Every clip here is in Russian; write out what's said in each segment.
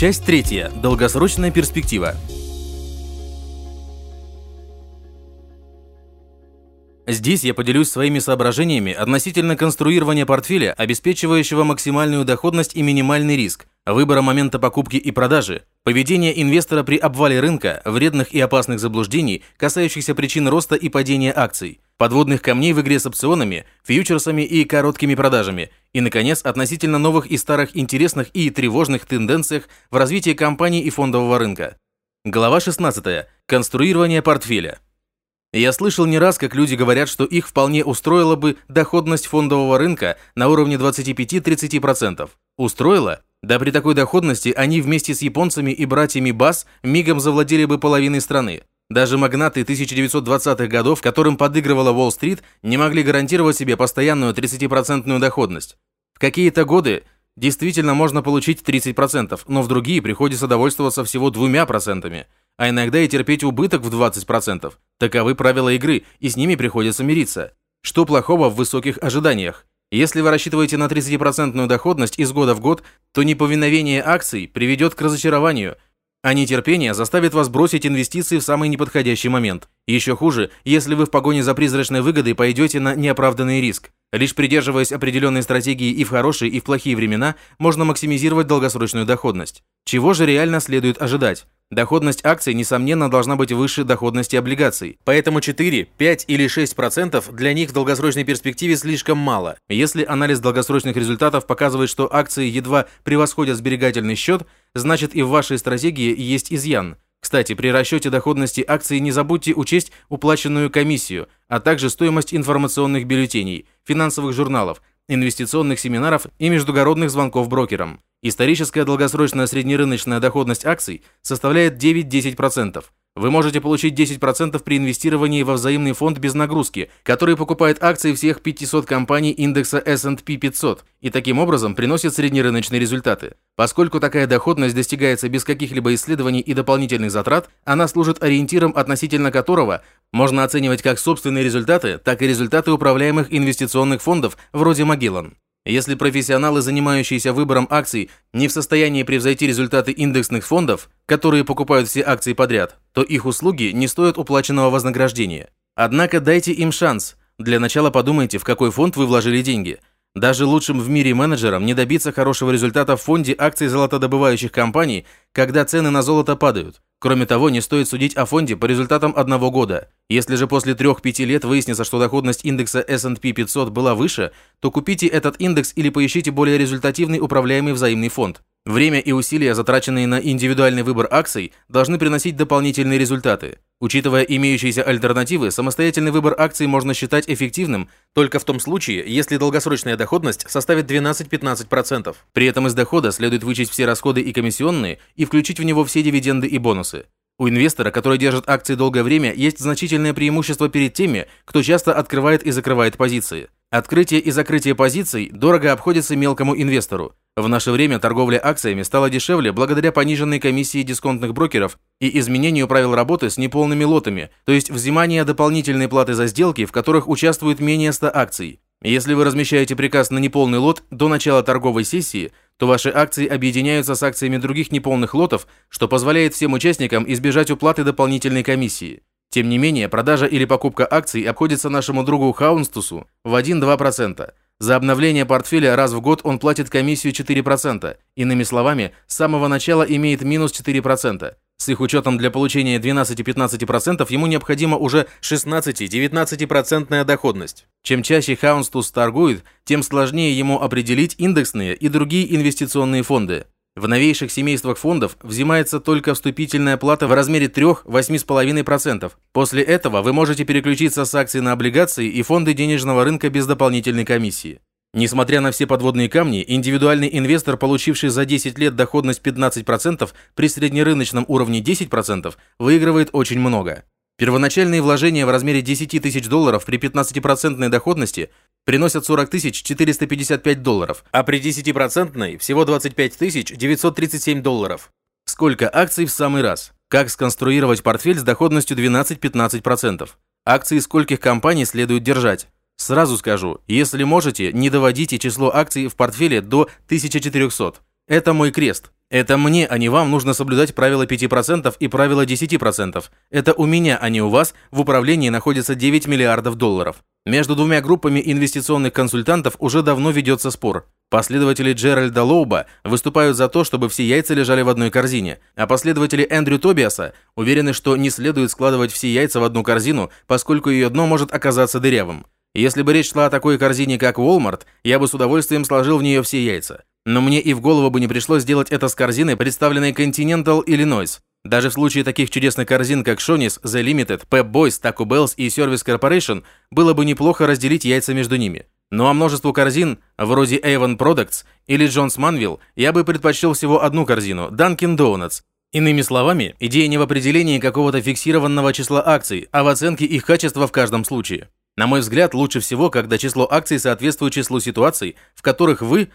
Часть третья. Долгосрочная перспектива. Здесь я поделюсь своими соображениями относительно конструирования портфеля, обеспечивающего максимальную доходность и минимальный риск, выбора момента покупки и продажи, поведения инвестора при обвале рынка, вредных и опасных заблуждений, касающихся причин роста и падения акций, подводных камней в игре с опционами, фьючерсами и короткими продажами, и, наконец, относительно новых и старых интересных и тревожных тенденциях в развитии компаний и фондового рынка. Глава 16. Конструирование портфеля. Я слышал не раз, как люди говорят, что их вполне устроила бы доходность фондового рынка на уровне 25-30%. Устроила? Да при такой доходности они вместе с японцами и братьями Бас мигом завладели бы половиной страны. Даже магнаты 1920-х годов, которым подыгрывала Уолл-стрит, не могли гарантировать себе постоянную 30% доходность. В какие-то годы действительно можно получить 30%, но в другие приходится довольствоваться всего 2% а иногда и терпеть убыток в 20%. Таковы правила игры, и с ними приходится мириться. Что плохого в высоких ожиданиях? Если вы рассчитываете на 30% доходность из года в год, то неповиновение акций приведет к разочарованию, а нетерпение заставит вас бросить инвестиции в самый неподходящий момент. Еще хуже, если вы в погоне за призрачной выгодой пойдете на неоправданный риск. Лишь придерживаясь определенной стратегии и в хорошие, и в плохие времена, можно максимизировать долгосрочную доходность. Чего же реально следует ожидать? Доходность акций, несомненно, должна быть выше доходности облигаций. Поэтому 4, 5 или 6% для них в долгосрочной перспективе слишком мало. Если анализ долгосрочных результатов показывает, что акции едва превосходят сберегательный счет, значит и в вашей стратегии есть изъян. Кстати, при расчете доходности акций не забудьте учесть уплаченную комиссию, а также стоимость информационных бюллетеней, финансовых журналов, инвестиционных семинаров и междугородных звонков брокерам. Историческая долгосрочная среднерыночная доходность акций составляет 9-10%. Вы можете получить 10% при инвестировании во взаимный фонд без нагрузки, который покупает акции всех 500 компаний индекса S&P 500 и таким образом приносит среднерыночные результаты. Поскольку такая доходность достигается без каких-либо исследований и дополнительных затрат, она служит ориентиром, относительно которого можно оценивать как собственные результаты, так и результаты управляемых инвестиционных фондов вроде Magellan. Если профессионалы, занимающиеся выбором акций, не в состоянии превзойти результаты индексных фондов, которые покупают все акции подряд, то их услуги не стоят уплаченного вознаграждения. Однако дайте им шанс. Для начала подумайте, в какой фонд вы вложили деньги. Даже лучшим в мире менеджерам не добиться хорошего результата в фонде акций золотодобывающих компаний, когда цены на золото падают. Кроме того, не стоит судить о фонде по результатам одного года. Если же после 3-5 лет выяснится, что доходность индекса S&P 500 была выше, то купите этот индекс или поищите более результативный управляемый взаимный фонд. Время и усилия, затраченные на индивидуальный выбор акций, должны приносить дополнительные результаты. Учитывая имеющиеся альтернативы, самостоятельный выбор акций можно считать эффективным только в том случае, если долгосрочная доходность составит 12-15%. При этом из дохода следует вычесть все расходы и комиссионные и включить в него все дивиденды и бонусы. У инвестора, который держит акции долгое время, есть значительное преимущество перед теми, кто часто открывает и закрывает позиции. Открытие и закрытие позиций дорого обходится мелкому инвестору. В наше время торговля акциями стала дешевле благодаря пониженной комиссии дисконтных брокеров и изменению правил работы с неполными лотами, то есть взимание дополнительной платы за сделки, в которых участвует менее 100 акций. Если вы размещаете приказ на неполный лот до начала торговой сессии, то ваши акции объединяются с акциями других неполных лотов, что позволяет всем участникам избежать уплаты дополнительной комиссии. Тем не менее, продажа или покупка акций обходится нашему другу Хаунстусу в 1-2%. За обновление портфеля раз в год он платит комиссию 4%. Иными словами, с самого начала имеет минус 4%. С их учетом для получения 12-15% ему необходима уже 16-19% доходность. Чем чаще Хаунстус торгует, тем сложнее ему определить индексные и другие инвестиционные фонды. В новейших семействах фондов взимается только вступительная плата в размере 3-8,5%. После этого вы можете переключиться с акций на облигации и фонды денежного рынка без дополнительной комиссии. Несмотря на все подводные камни, индивидуальный инвестор, получивший за 10 лет доходность 15% при среднерыночном уровне 10%, выигрывает очень много. Первоначальные вложения в размере 10 тысяч долларов при 15% доходности приносят 40 455 долларов, а при 10% всего 25 937 долларов. Сколько акций в самый раз? Как сконструировать портфель с доходностью 12-15%? Акции скольких компаний следует держать? Сразу скажу, если можете, не доводите число акций в портфеле до 1400. Это мой крест. Это мне, а не вам, нужно соблюдать правила 5% и правила 10%. Это у меня, а не у вас, в управлении находится 9 миллиардов долларов. Между двумя группами инвестиционных консультантов уже давно ведется спор. Последователи Джеральда Лоуба выступают за то, чтобы все яйца лежали в одной корзине, а последователи Эндрю Тобиаса уверены, что не следует складывать все яйца в одну корзину, поскольку ее дно может оказаться дырявым. Если бы речь шла о такой корзине, как Walmart, я бы с удовольствием сложил в нее все яйца. Но мне и в голову бы не пришло сделать это с корзиной, представленной Continental Illinois. Даже в случае таких чудесных корзин, как Shoney's, The Limited, Pep Boys, Taco Bell's и Service Corporation, было бы неплохо разделить яйца между ними. Ну а множеству корзин, вроде Avon Products или Jones Manville, я бы предпочел всего одну корзину – Dunkin' Donuts. Иными словами, идея не в определении какого-то фиксированного числа акций, а в оценке их качества в каждом случае. На мой взгляд, лучше всего, когда число акций соответствует числу ситуаций, в которых вы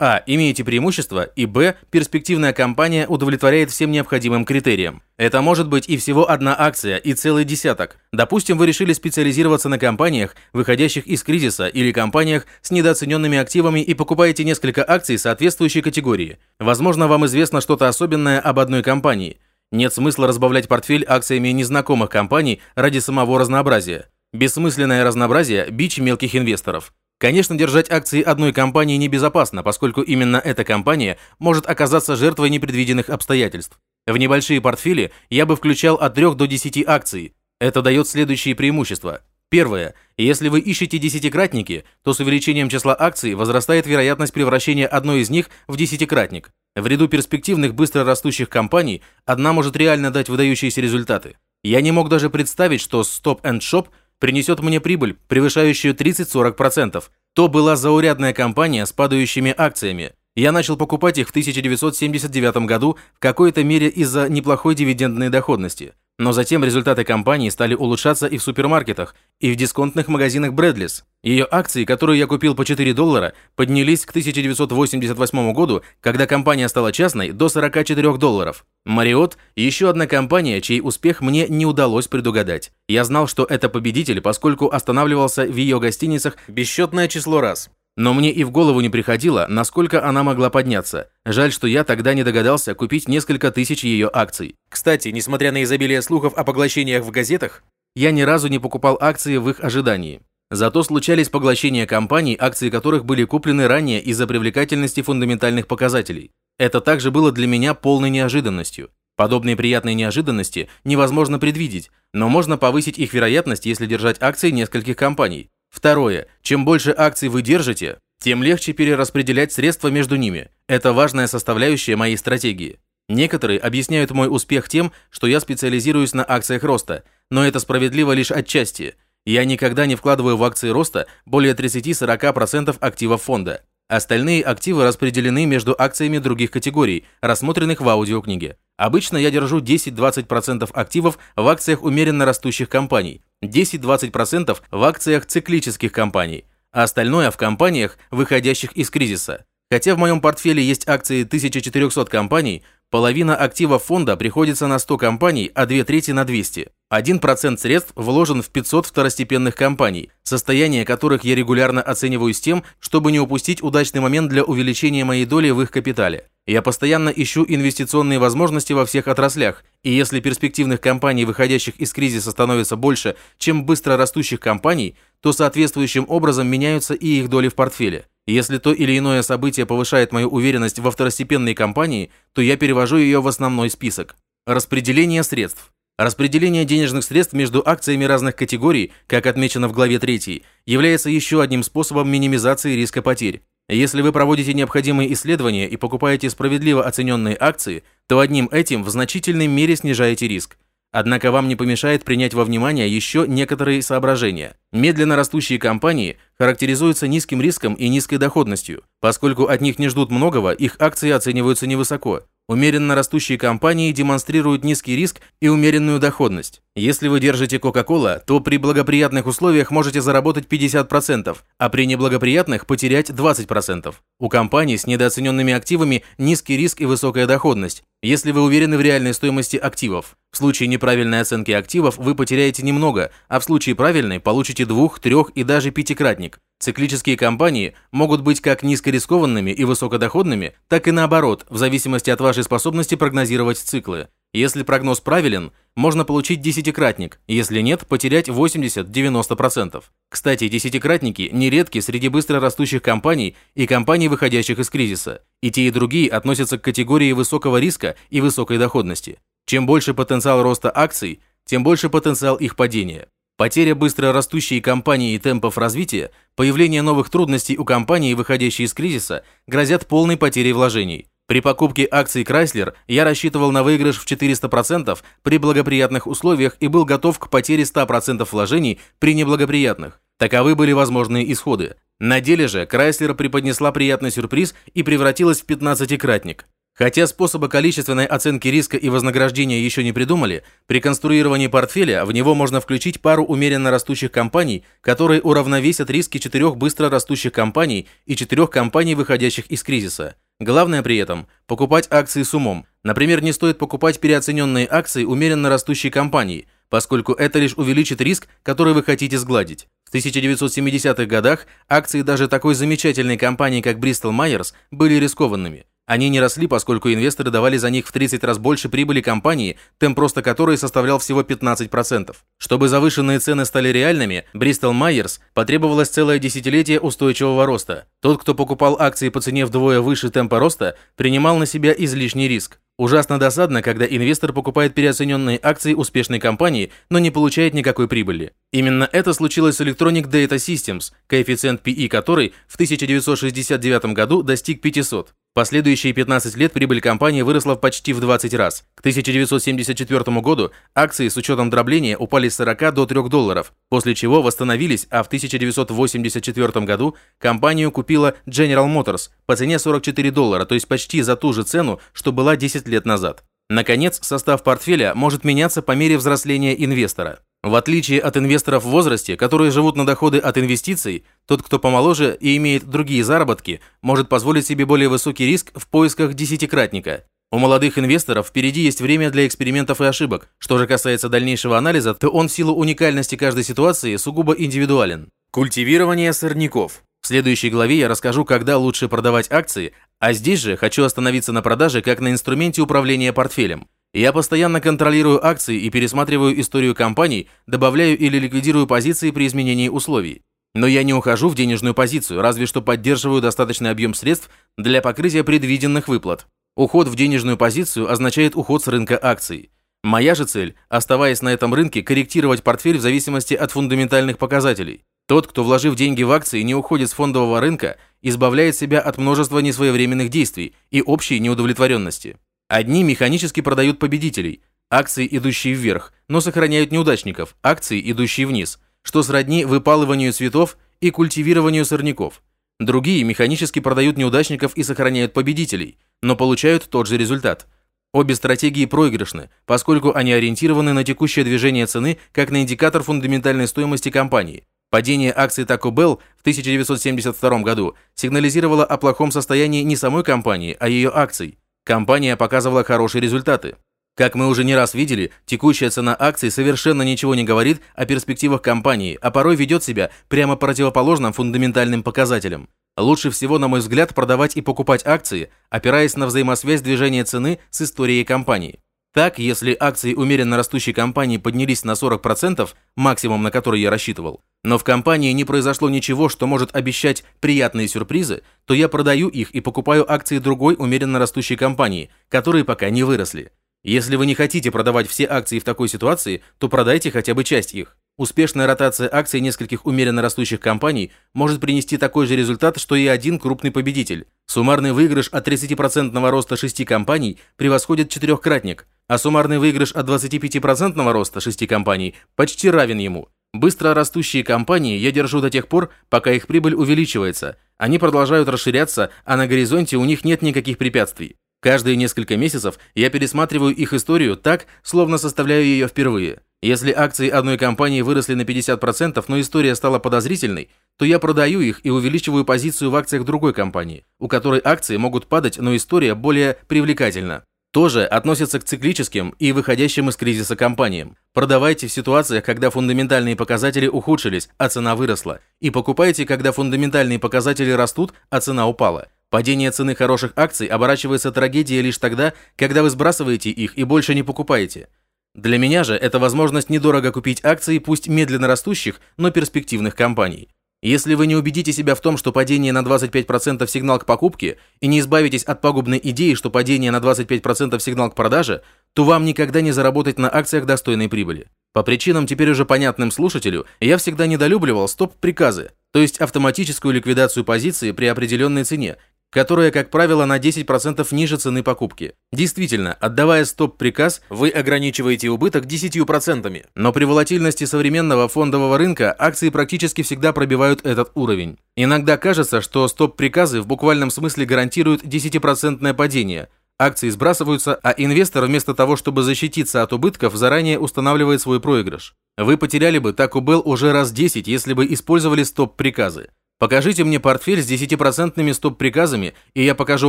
а. Имеете преимущество, и Б. Перспективная компания удовлетворяет всем необходимым критериям. Это может быть и всего одна акция, и целый десяток. Допустим, вы решили специализироваться на компаниях, выходящих из кризиса, или компаниях с недооцененными активами и покупаете несколько акций соответствующей категории. Возможно, вам известно что-то особенное об одной компании. Нет смысла разбавлять портфель акциями незнакомых компаний ради самого разнообразия. Бессмысленное разнообразие – бич мелких инвесторов. Конечно, держать акции одной компании небезопасно, поскольку именно эта компания может оказаться жертвой непредвиденных обстоятельств. В небольшие портфели я бы включал от 3 до 10 акций. Это дает следующие преимущества. Первое. Если вы ищете десятикратники, то с увеличением числа акций возрастает вероятность превращения одной из них в десятикратник. В ряду перспективных быстро растущих компаний одна может реально дать выдающиеся результаты. Я не мог даже представить, что Stop and Shop принесет мне прибыль, превышающую 30-40%. То была заурядная компания с падающими акциями. Я начал покупать их в 1979 году в какой-то мере из-за неплохой дивидендной доходности. Но затем результаты компании стали улучшаться и в супермаркетах, и в дисконтных магазинах Брэдлис. Ее акции, которые я купил по 4 доллара, поднялись к 1988 году, когда компания стала частной, до 44 долларов. Marriott – еще одна компания, чей успех мне не удалось предугадать. Я знал, что это победитель, поскольку останавливался в ее гостиницах бесчетное число раз. Но мне и в голову не приходило, насколько она могла подняться. Жаль, что я тогда не догадался купить несколько тысяч ее акций. Кстати, несмотря на изобилие слухов о поглощениях в газетах, я ни разу не покупал акции в их ожидании. Зато случались поглощения компаний, акции которых были куплены ранее из-за привлекательности фундаментальных показателей. Это также было для меня полной неожиданностью. Подобные приятные неожиданности невозможно предвидеть, но можно повысить их вероятность, если держать акции нескольких компаний. Второе. Чем больше акций вы держите, тем легче перераспределять средства между ними. Это важная составляющая моей стратегии. Некоторые объясняют мой успех тем, что я специализируюсь на акциях роста, но это справедливо лишь отчасти. Я никогда не вкладываю в акции роста более 30-40% активов фонда. Остальные активы распределены между акциями других категорий, рассмотренных в аудиокниге. Обычно я держу 10-20% активов в акциях умеренно растущих компаний, 10-20% в акциях циклических компаний, а остальное в компаниях, выходящих из кризиса. Хотя в моем портфеле есть акции 1400 компаний, половина активов фонда приходится на 100 компаний, а две трети на 200. 1% средств вложен в 500 второстепенных компаний, состояние которых я регулярно оцениваю с тем, чтобы не упустить удачный момент для увеличения моей доли в их капитале. Я постоянно ищу инвестиционные возможности во всех отраслях, и если перспективных компаний, выходящих из кризиса, становится больше, чем быстро растущих компаний, то соответствующим образом меняются и их доли в портфеле. Если то или иное событие повышает мою уверенность во второстепенной компании, то я перевожу ее в основной список. Распределение средств. Распределение денежных средств между акциями разных категорий, как отмечено в главе 3, является еще одним способом минимизации риска потерь. Если вы проводите необходимые исследования и покупаете справедливо оцененные акции, то одним этим в значительной мере снижаете риск. Однако вам не помешает принять во внимание еще некоторые соображения. Медленно растущие компании характеризуются низким риском и низкой доходностью. Поскольку от них не ждут многого, их акции оцениваются невысоко. Умеренно растущие компании демонстрируют низкий риск и умеренную доходность. Если вы держите Coca-Cola, то при благоприятных условиях можете заработать 50%, а при неблагоприятных потерять 20%. У компаний с недооцененными активами низкий риск и высокая доходность. если вы уверены в реальной стоимости активов. В случае неправильной оценки активов вы потеряете немного, а в случае правильной получите двух, трех и даже пятикратник. Циклические компании могут быть как низкорискованными и высокодоходными, так и наоборот, в зависимости от вашей способности прогнозировать циклы. Если прогноз правилен, можно получить десятикратник, если нет, потерять 80-90%. Кстати, десятикратники нередки среди быстро растущих компаний и компаний, выходящих из кризиса. И те, и другие относятся к категории высокого риска и высокой доходности. Чем больше потенциал роста акций, тем больше потенциал их падения. Потеря быстро растущей компании и темпов развития, появление новых трудностей у компании, выходящей из кризиса, грозят полной потерей вложений. При покупке акций Chrysler я рассчитывал на выигрыш в 400% при благоприятных условиях и был готов к потере 100% вложений при неблагоприятных. Таковы были возможные исходы. На деле же Chrysler преподнесла приятный сюрприз и превратилась в 15-кратник. Хотя способа количественной оценки риска и вознаграждения еще не придумали, при конструировании портфеля в него можно включить пару умеренно растущих компаний, которые уравновесят риски четырех быстро растущих компаний и четырех компаний, выходящих из кризиса. Главное при этом – покупать акции с умом. Например, не стоит покупать переоцененные акции умеренно растущей компании, поскольку это лишь увеличит риск, который вы хотите сгладить. В 1970-х годах акции даже такой замечательной компании, как Bristol Myers, были рискованными. Они не росли, поскольку инвесторы давали за них в 30 раз больше прибыли компании, темп роста которой составлял всего 15%. Чтобы завышенные цены стали реальными, Bristol Myers потребовалось целое десятилетие устойчивого роста. Тот, кто покупал акции по цене вдвое выше темпа роста, принимал на себя излишний риск. Ужасно досадно, когда инвестор покупает переоцененные акции успешной компании, но не получает никакой прибыли. Именно это случилось с Electronic Data Systems, коэффициент PE которой в 1969 году достиг 500. Последующие 15 лет прибыль компании выросла почти в 20 раз. К 1974 году акции с учетом дробления упали с 40 до 3 долларов, после чего восстановились, а в 1984 году компанию купила General Motors по цене 44 доллара, то есть почти за ту же цену, что была 10 лет назад. Наконец, состав портфеля может меняться по мере взросления инвестора. В отличие от инвесторов в возрасте, которые живут на доходы от инвестиций, тот, кто помоложе и имеет другие заработки, может позволить себе более высокий риск в поисках десятикратника. У молодых инвесторов впереди есть время для экспериментов и ошибок. Что же касается дальнейшего анализа, то он в силу уникальности каждой ситуации сугубо индивидуален. Культивирование сорняков. В следующей главе я расскажу, когда лучше продавать акции, а здесь же хочу остановиться на продаже как на инструменте управления портфелем. Я постоянно контролирую акции и пересматриваю историю компаний, добавляю или ликвидирую позиции при изменении условий. Но я не ухожу в денежную позицию, разве что поддерживаю достаточный объем средств для покрытия предвиденных выплат. Уход в денежную позицию означает уход с рынка акций. Моя же цель, оставаясь на этом рынке, корректировать портфель в зависимости от фундаментальных показателей. Тот, кто, вложив деньги в акции, не уходит с фондового рынка, избавляет себя от множества несвоевременных действий и общей неудовлетворенности. Одни механически продают победителей, акции, идущие вверх, но сохраняют неудачников, акции, идущие вниз, что сродни выпалыванию цветов и культивированию сорняков. Другие механически продают неудачников и сохраняют победителей, но получают тот же результат. Обе стратегии проигрышны, поскольку они ориентированы на текущее движение цены как на индикатор фундаментальной стоимости компании. Падение акций Taco Bell в 1972 году сигнализировало о плохом состоянии не самой компании, а ее акций. Компания показывала хорошие результаты. Как мы уже не раз видели, текущая цена акций совершенно ничего не говорит о перспективах компании, а порой ведет себя прямо противоположным фундаментальным показателям. Лучше всего, на мой взгляд, продавать и покупать акции, опираясь на взаимосвязь движения цены с историей компании. Так, если акции умеренно растущей компании поднялись на 40%, максимум на который я рассчитывал, но в компании не произошло ничего, что может обещать приятные сюрпризы, то я продаю их и покупаю акции другой умеренно растущей компании, которые пока не выросли. Если вы не хотите продавать все акции в такой ситуации, то продайте хотя бы часть их. Успешная ротация акций нескольких умеренно растущих компаний может принести такой же результат, что и один крупный победитель. Суммарный выигрыш от 30% роста 6 компаний превосходит четырехкратник, а суммарный выигрыш от 25% роста 6 компаний почти равен ему. Быстро растущие компании я держу до тех пор, пока их прибыль увеличивается. Они продолжают расширяться, а на горизонте у них нет никаких препятствий. Каждые несколько месяцев я пересматриваю их историю так, словно составляю ее впервые. Если акции одной компании выросли на 50%, но история стала подозрительной, то я продаю их и увеличиваю позицию в акциях другой компании, у которой акции могут падать, но история более привлекательна. Тоже относится к циклическим и выходящим из кризиса компаниям. Продавайте в ситуациях, когда фундаментальные показатели ухудшились, а цена выросла. И покупайте, когда фундаментальные показатели растут, а цена упала. Падение цены хороших акций оборачивается трагедией лишь тогда, когда вы сбрасываете их и больше не покупаете. Для меня же это возможность недорого купить акции пусть медленно растущих, но перспективных компаний. Если вы не убедите себя в том, что падение на 25% сигнал к покупке, и не избавитесь от пагубной идеи, что падение на 25% сигнал к продаже, то вам никогда не заработать на акциях достойной прибыли. По причинам теперь уже понятным слушателю, я всегда недолюбливал стоп-приказы, то есть автоматическую ликвидацию позиции при определенной цене, которая, как правило, на 10% ниже цены покупки. Действительно, отдавая стоп-приказ, вы ограничиваете убыток 10%, но при волатильности современного фондового рынка акции практически всегда пробивают этот уровень. Иногда кажется, что стоп-приказы в буквальном смысле гарантируют 10% падение – Акции сбрасываются, а инвестор вместо того, чтобы защититься от убытков, заранее устанавливает свой проигрыш. Вы потеряли бы Taco Bell уже раз 10, если бы использовали стоп-приказы. Покажите мне портфель с 10% стоп-приказами, и я покажу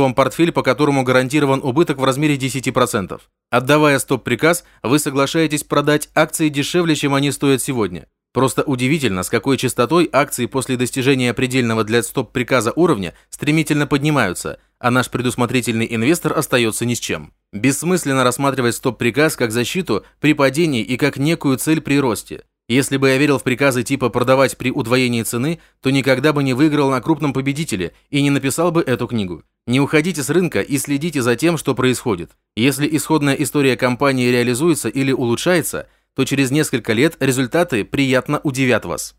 вам портфель, по которому гарантирован убыток в размере 10%. Отдавая стоп-приказ, вы соглашаетесь продать акции дешевле, чем они стоят сегодня. Просто удивительно, с какой частотой акции после достижения предельного для стоп-приказа уровня стремительно поднимаются, а наш предусмотрительный инвестор остается ни с чем. Бессмысленно рассматривать стоп-приказ как защиту при падении и как некую цель при росте. Если бы я верил в приказы типа продавать при удвоении цены, то никогда бы не выиграл на крупном победителе и не написал бы эту книгу. Не уходите с рынка и следите за тем, что происходит. Если исходная история компании реализуется или улучшается, то через несколько лет результаты приятно удивят вас.